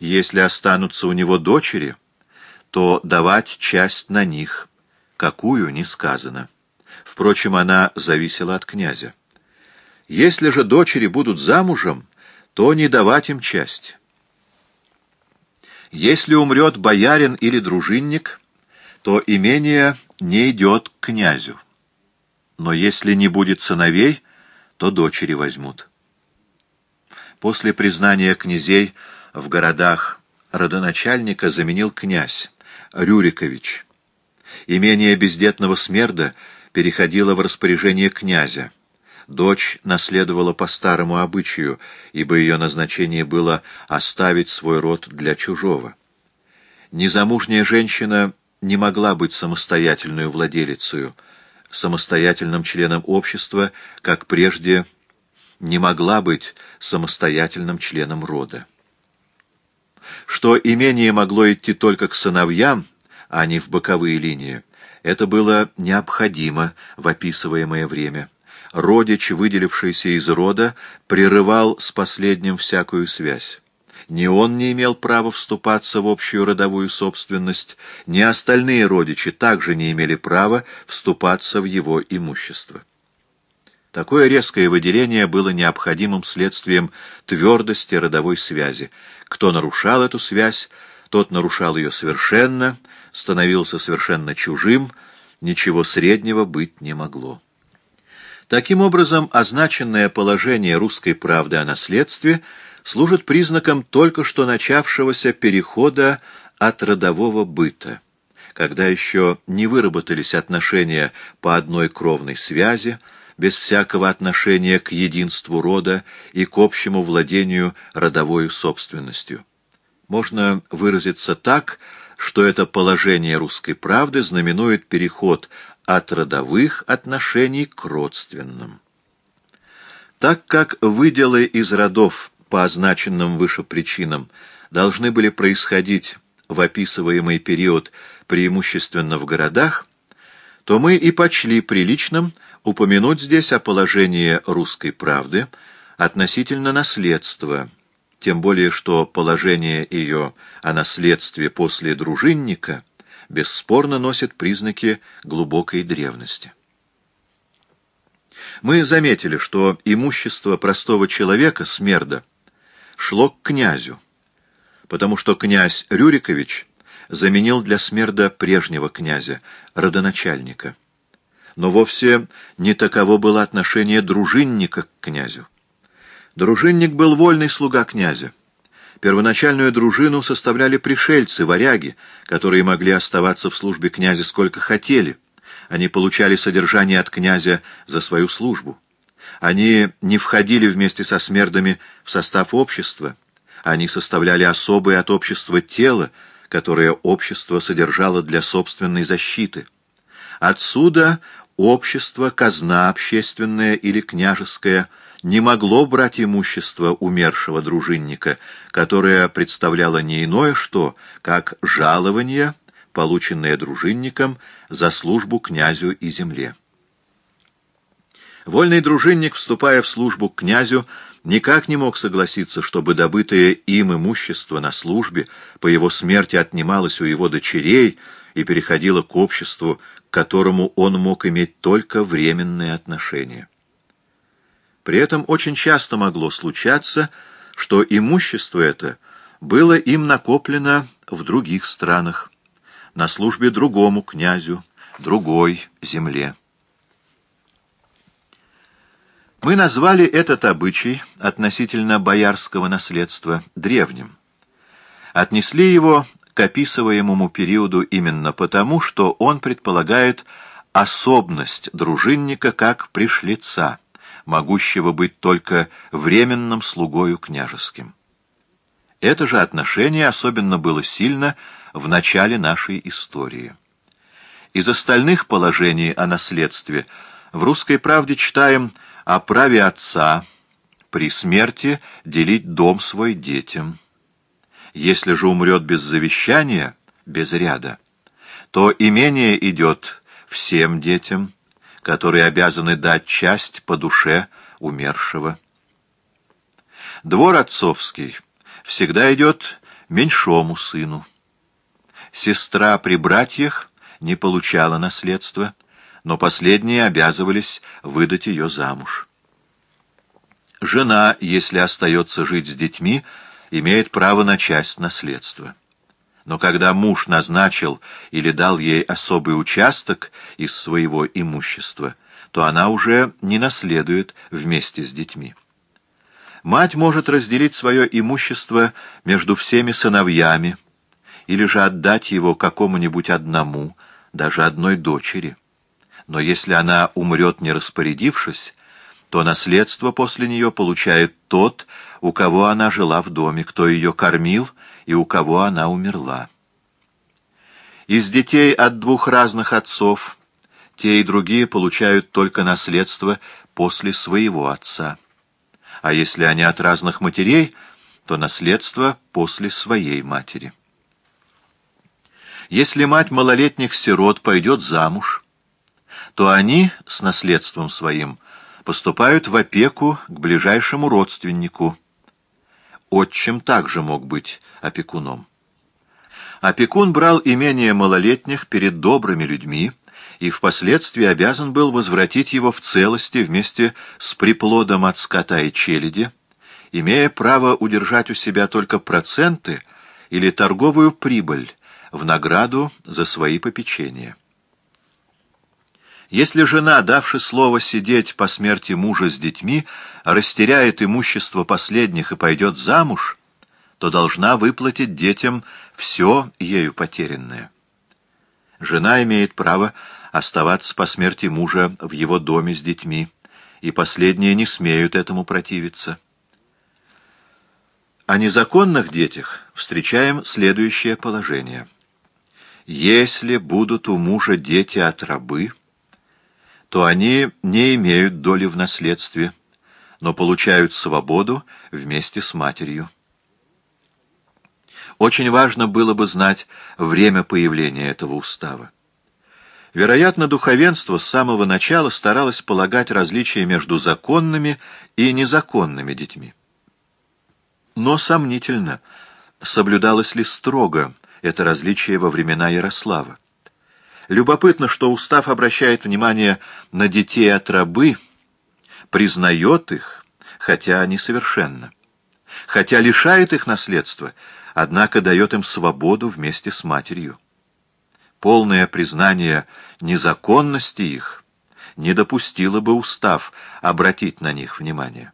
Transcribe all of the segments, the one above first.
Если останутся у него дочери, то давать часть на них, какую не сказано. Впрочем, она зависела от князя. Если же дочери будут замужем, то не давать им часть. Если умрет боярин или дружинник, то имение не идет к князю. Но если не будет сыновей, то дочери возьмут. После признания князей в городах родоначальника заменил князь Рюрикович. Имение бездетного смерда переходило в распоряжение князя. Дочь наследовала по старому обычаю, ибо ее назначение было оставить свой род для чужого. Незамужняя женщина не могла быть самостоятельной владелицей, самостоятельным членом общества, как прежде не могла быть самостоятельным членом рода. Что имение могло идти только к сыновьям, а не в боковые линии, это было необходимо в описываемое время. Родич, выделившийся из рода, прерывал с последним всякую связь. Ни он не имел права вступаться в общую родовую собственность, ни остальные родичи также не имели права вступаться в его имущество. Такое резкое выделение было необходимым следствием твердости родовой связи. Кто нарушал эту связь, тот нарушал ее совершенно, становился совершенно чужим, ничего среднего быть не могло. Таким образом, означенное положение русской правды о наследстве служит признаком только что начавшегося перехода от родового быта, когда еще не выработались отношения по одной кровной связи, без всякого отношения к единству рода и к общему владению родовой собственностью. Можно выразиться так, что это положение русской правды знаменует переход от родовых отношений к родственным. Так как выделы из родов по означенным выше причинам должны были происходить в описываемый период преимущественно в городах, то мы и почли приличным упомянуть здесь о положении русской правды относительно наследства, тем более что положение ее о наследстве после дружинника бесспорно носит признаки глубокой древности. Мы заметили, что имущество простого человека, смерда, шло к князю, потому что князь Рюрикович заменил для смерда прежнего князя, родоначальника но вовсе не таково было отношение дружинника к князю. Дружинник был вольный слуга князя. Первоначальную дружину составляли пришельцы, варяги, которые могли оставаться в службе князя сколько хотели. Они получали содержание от князя за свою службу. Они не входили вместе со смердами в состав общества. Они составляли особое от общества тело, которое общество содержало для собственной защиты. Отсюда общество, казна общественная или княжеская, не могло брать имущество умершего дружинника, которое представляло не иное что, как жалование, полученное дружинником за службу князю и земле. Вольный дружинник, вступая в службу к князю, никак не мог согласиться, чтобы добытое им имущество на службе по его смерти отнималось у его дочерей и переходило к обществу, к которому он мог иметь только временные отношения. При этом очень часто могло случаться, что имущество это было им накоплено в других странах, на службе другому князю, другой земле. Мы назвали этот обычай относительно боярского наследства древним. Отнесли его к описываемому периоду именно потому, что он предполагает особенность дружинника как пришлица, могущего быть только временным слугою княжеским. Это же отношение особенно было сильно в начале нашей истории. Из остальных положений о наследстве в «Русской правде» читаем о праве отца при смерти делить дом свой детям, если же умрет без завещания, без ряда, то имение идет всем детям, которые обязаны дать часть по душе умершего. Двор отцовский всегда идет меньшому сыну. Сестра при братьях не получала наследства, но последние обязывались выдать ее замуж. Жена, если остается жить с детьми, имеет право на часть наследства. Но когда муж назначил или дал ей особый участок из своего имущества, то она уже не наследует вместе с детьми. Мать может разделить свое имущество между всеми сыновьями или же отдать его какому-нибудь одному, даже одной дочери. Но если она умрет, не распорядившись, то наследство после нее получает тот, у кого она жила в доме, кто ее кормил и у кого она умерла. Из детей от двух разных отцов те и другие получают только наследство после своего отца а если они от разных матерей, то наследство после своей матери. Если мать малолетних сирот пойдет замуж, то они с наследством своим поступают в опеку к ближайшему родственнику. Отчим также мог быть опекуном. Опекун брал имение малолетних перед добрыми людьми, и впоследствии обязан был возвратить его в целости вместе с приплодом от скота и челяди, имея право удержать у себя только проценты или торговую прибыль в награду за свои попечения. Если жена, давши слово сидеть по смерти мужа с детьми, растеряет имущество последних и пойдет замуж, то должна выплатить детям все ею потерянное. Жена имеет право оставаться по смерти мужа в его доме с детьми, и последние не смеют этому противиться. О незаконных детях встречаем следующее положение. Если будут у мужа дети от рабы, то они не имеют доли в наследстве, но получают свободу вместе с матерью. Очень важно было бы знать время появления этого устава. Вероятно, духовенство с самого начала старалось полагать различия между законными и незаконными детьми. Но сомнительно, соблюдалось ли строго это различие во времена Ярослава. Любопытно, что устав обращает внимание на детей от рабы, признает их, хотя несовершенно, хотя лишает их наследства, однако дает им свободу вместе с матерью полное признание незаконности их не допустило бы устав обратить на них внимание.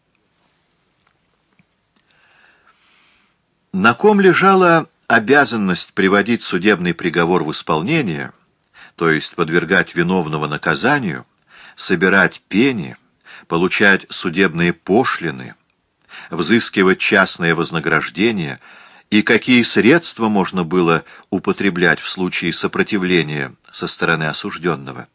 На ком лежала обязанность приводить судебный приговор в исполнение, то есть подвергать виновного наказанию, собирать пени, получать судебные пошлины, взыскивать частное вознаграждение — и какие средства можно было употреблять в случае сопротивления со стороны осужденного.